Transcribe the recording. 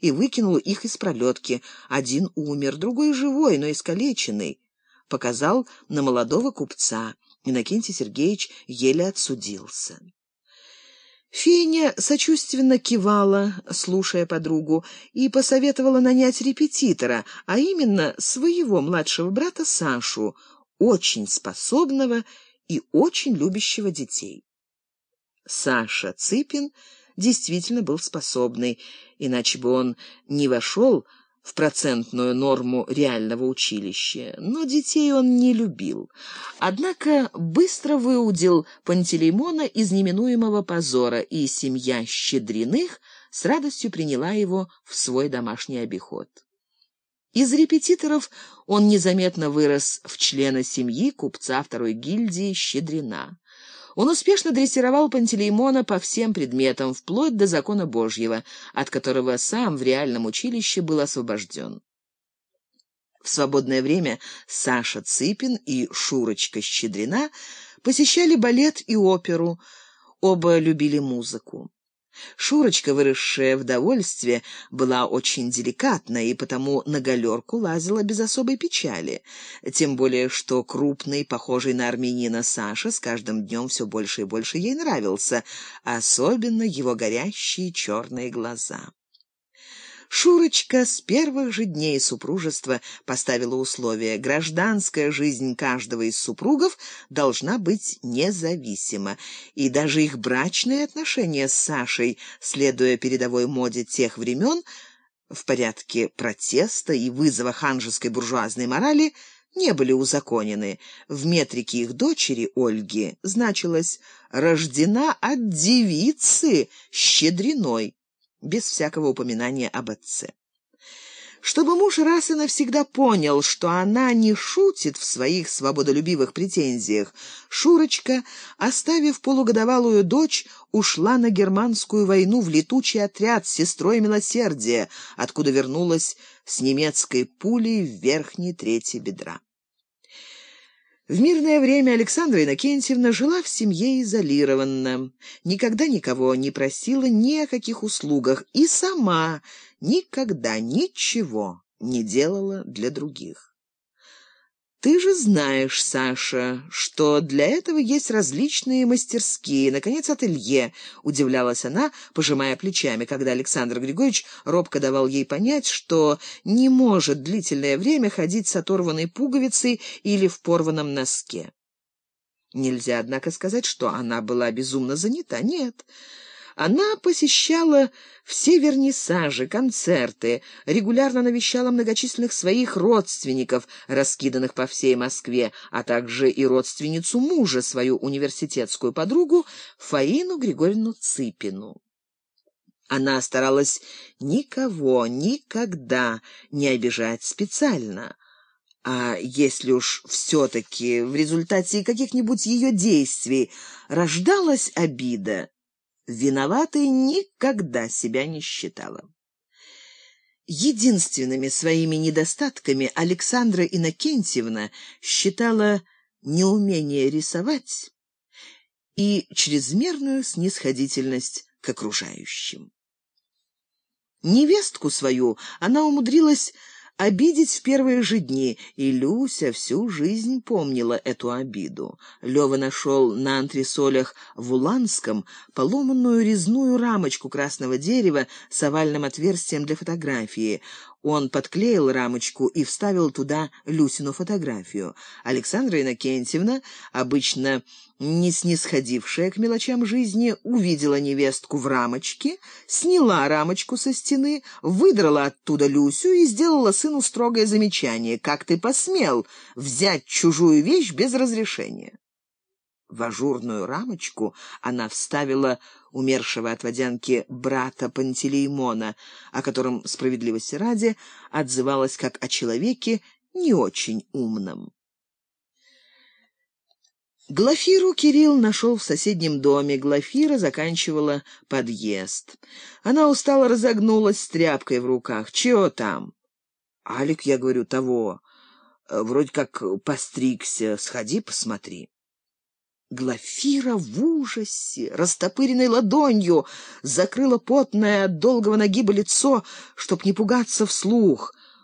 и выкинул их из пролетки. Один умер, другой живой, но искалеченный. Показал на молодого купца. Иннокентий Сергеевич еле отсудился. Феня сочувственно кивала, слушая подругу, и посоветовала нанять репетитора, а именно своего младшего брата Сашу, очень способного и очень любящего детей. Саша Цыпин действительно был способный, иначе бы он не вошел в процентную норму реального училища, но детей он не любил. Однако быстро выудил Пантелеймона из неминуемого позора, и семья Щедриных с радостью приняла его в свой домашний обиход. Из репетиторов он незаметно вырос в члена семьи купца второй гильдии Щедрина. Он успешно дрессировал Пантелеймона по всем предметам, вплоть до закона Божьего, от которого сам в реальном училище был освобожден. В свободное время Саша Цыпин и Шурочка Щедрина посещали балет и оперу, оба любили музыку. Шурочка, выросшая в довольстве, была очень деликатна и потому на галерку лазила без особой печали. Тем более, что крупный, похожий на армянина Саша с каждым днем все больше и больше ей нравился, особенно его горящие черные глаза. Шурочка с первых же дней супружества поставила условие: гражданская жизнь каждого из супругов должна быть независима, и даже их брачные отношения с Сашей, следуя передовой моде тех времен, в порядке протеста и вызова ханжеской буржуазной морали, не были узаконены. В метрике их дочери Ольги значилось «рождена от девицы щедриной» без всякого упоминания об отце. Чтобы муж раз и навсегда понял, что она не шутит в своих свободолюбивых претензиях, Шурочка, оставив полугодовалую дочь, ушла на германскую войну в летучий отряд с сестрой милосердия, откуда вернулась с немецкой пулей в верхней трети бедра. В мирное время Александра Иннокентьевна жила в семье изолированно, никогда никого не просила ни о каких услугах и сама никогда ничего не делала для других. Ты же знаешь, Саша, что для этого есть различные мастерские, наконец, ателье, удивлялась она, пожимая плечами, когда Александр Григорьевич робко давал ей понять, что не может длительное время ходить с оторванной пуговицей или в порванном носке. Нельзя, однако, сказать, что она была безумно занята. Нет. Она посещала все вернисажи, концерты, регулярно навещала многочисленных своих родственников, раскиданных по всей Москве, а также и родственницу мужа, свою университетскую подругу Фаину Григорьевну Цыпину. Она старалась никого никогда не обижать специально. А если уж все-таки в результате каких-нибудь ее действий рождалась обида, виноватой никогда себя не считала. Единственными своими недостатками Александра Иннокентьевна считала неумение рисовать и чрезмерную снисходительность к окружающим. Невестку свою она умудрилась обидеть в первые же дни, и Люся всю жизнь помнила эту обиду. Лёва нашел на антресолях в Уланском поломанную резную рамочку красного дерева с овальным отверстием для фотографии. Он подклеил рамочку и вставил туда Люсину фотографию. Александра Иннокентьевна, обычно не снисходившая к мелочам жизни, увидела невестку в рамочке, сняла рамочку со стены, выдрала оттуда Люсю и сделала сыну строгое замечание: "Как ты посмел взять чужую вещь без разрешения?" В ажурную рамочку она вставила умершего от водянки брата Пантелеймона, о котором справедливости ради отзывалась как о человеке не очень умном. Глафиру Кирилл нашел в соседнем доме. Глафира заканчивала подъезд. Она устало разогнулась с тряпкой в руках. «Чего там?» «Алик, я говорю, того. Вроде как постригся. Сходи, посмотри». Глафира в ужасе, растопыренной ладонью, закрыла потное от долгого нагиба лицо, чтоб не пугаться вслух.